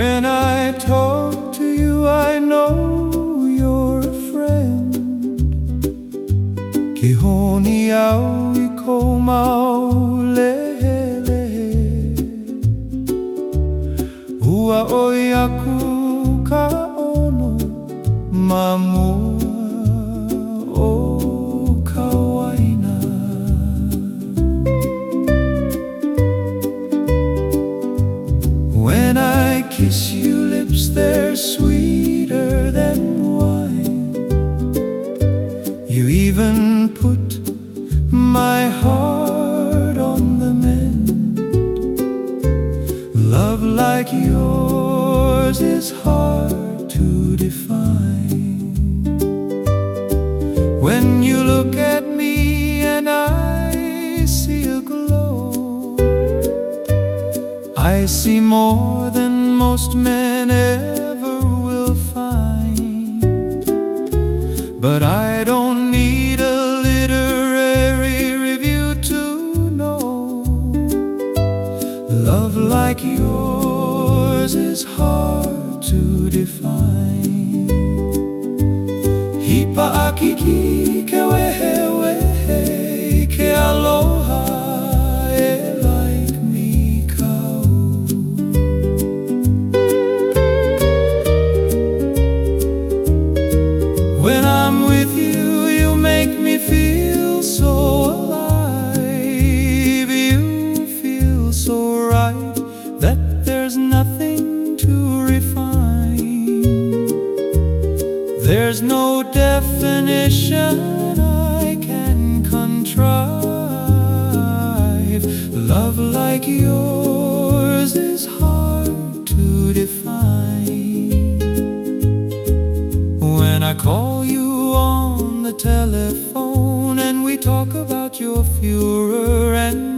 When I talk to you, I know you're a friend. 기혼이 아오이 고마울레레 우아오이 ono, 마무 kiss you lips they're sweeter than wine. You even put my heart on the mend. Love like yours is hard to define. When you look at me and I see a glow I see more than most men ever will find. But I don't need a literary review to know. Love like yours is hard to define. Hipa akiki ke There's no definition I can contrive. Love like yours is hard to define. When I call you on the telephone and we talk about your furor and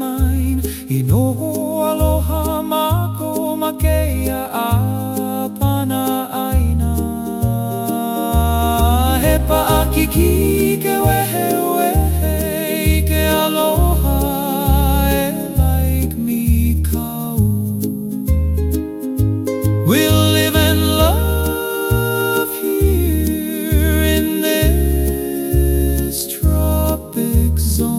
akiki ke wehe wehe ke aloha e like me kau. We'll live and love here in this tropic zone.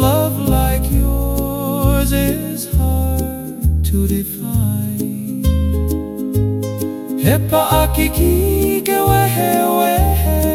Love like yours is hard to define. Hepa akiki Usicheke wewe